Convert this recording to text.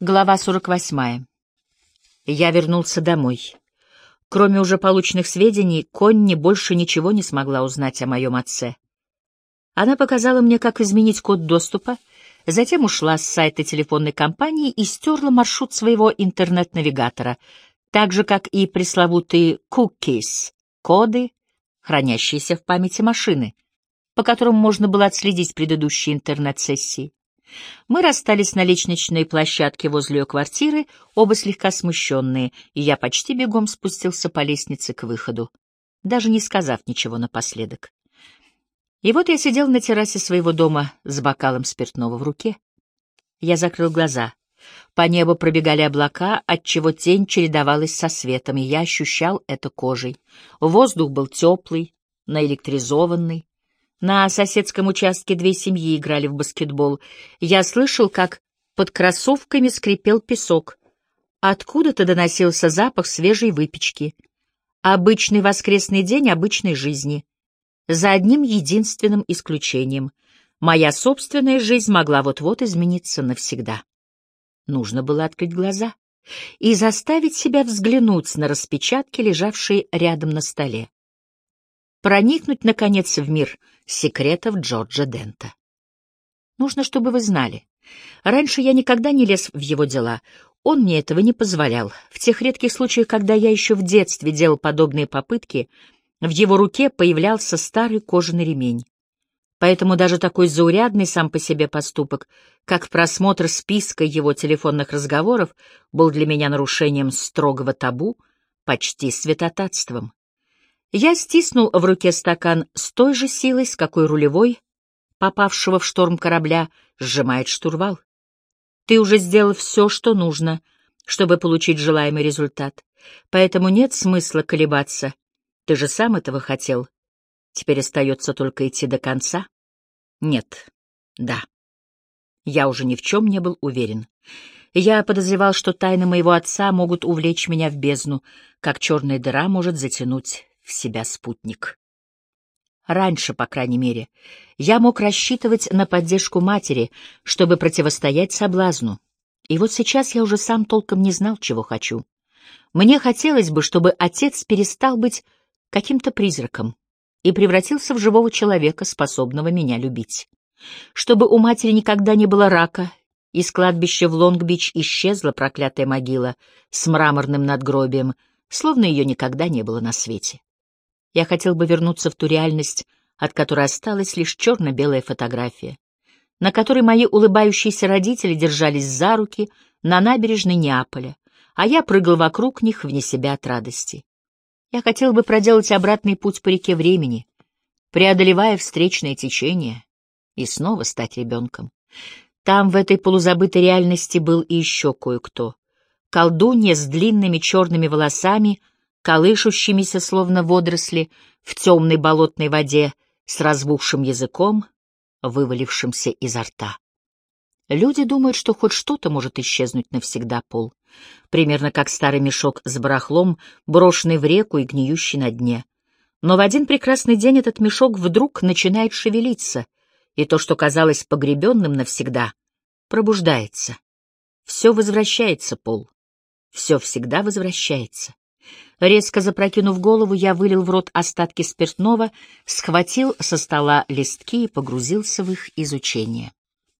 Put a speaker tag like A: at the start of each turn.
A: Глава 48. Я вернулся домой. Кроме уже полученных сведений, Конни больше ничего не смогла узнать о моем отце. Она показала мне, как изменить код доступа, затем ушла с сайта телефонной компании и стерла маршрут своего интернет-навигатора, так же, как и пресловутые cookies — коды, хранящиеся в памяти машины, по которым можно было отследить предыдущие интернет-сессии. Мы расстались на лестничной площадке возле ее квартиры, оба слегка смущенные, и я почти бегом спустился по лестнице к выходу, даже не сказав ничего напоследок. И вот я сидел на террасе своего дома с бокалом спиртного в руке. Я закрыл глаза. По небу пробегали облака, отчего тень чередовалась со светом, и я ощущал это кожей. Воздух был теплый, наэлектризованный. На соседском участке две семьи играли в баскетбол. Я слышал, как под кроссовками скрипел песок. Откуда-то доносился запах свежей выпечки. Обычный воскресный день обычной жизни. За одним единственным исключением. Моя собственная жизнь могла вот-вот измениться навсегда. Нужно было открыть глаза и заставить себя взглянуть на распечатки, лежавшие рядом на столе проникнуть, наконец, в мир секретов Джорджа Дента. Нужно, чтобы вы знали. Раньше я никогда не лез в его дела. Он мне этого не позволял. В тех редких случаях, когда я еще в детстве делал подобные попытки, в его руке появлялся старый кожаный ремень. Поэтому даже такой заурядный сам по себе поступок, как просмотр списка его телефонных разговоров, был для меня нарушением строгого табу, почти святотатством. Я стиснул в руке стакан с той же силой, с какой рулевой, попавшего в шторм корабля, сжимает штурвал. Ты уже сделал все, что нужно, чтобы получить желаемый результат, поэтому нет смысла колебаться. Ты же сам этого хотел. Теперь остается только идти до конца. Нет. Да. Я уже ни в чем не был уверен. Я подозревал, что тайны моего отца могут увлечь меня в бездну, как черная дыра может затянуть в себя спутник. Раньше, по крайней мере, я мог рассчитывать на поддержку матери, чтобы противостоять соблазну. И вот сейчас я уже сам толком не знал, чего хочу. Мне хотелось бы, чтобы отец перестал быть каким-то призраком и превратился в живого человека, способного меня любить. Чтобы у матери никогда не было рака, из кладбища в Лонг-Бич исчезла проклятая могила с мраморным надгробием, словно ее никогда не было на свете. Я хотел бы вернуться в ту реальность, от которой осталась лишь черно-белая фотография, на которой мои улыбающиеся родители держались за руки на набережной Неаполя, а я прыгал вокруг них вне себя от радости. Я хотел бы проделать обратный путь по реке времени, преодолевая встречное течение, и снова стать ребенком. Там, в этой полузабытой реальности, был и еще кое-кто. Колдунья с длинными черными волосами — колышущимися, словно водоросли, в темной болотной воде, с разбухшим языком, вывалившимся изо рта. Люди думают, что хоть что-то может исчезнуть навсегда, Пол. Примерно как старый мешок с барахлом, брошенный в реку и гниющий на дне. Но в один прекрасный день этот мешок вдруг начинает шевелиться, и то, что казалось погребенным навсегда, пробуждается. Все возвращается, Пол. Все всегда возвращается. Резко запрокинув голову, я вылил в рот остатки спиртного, схватил со стола листки и погрузился в их изучение.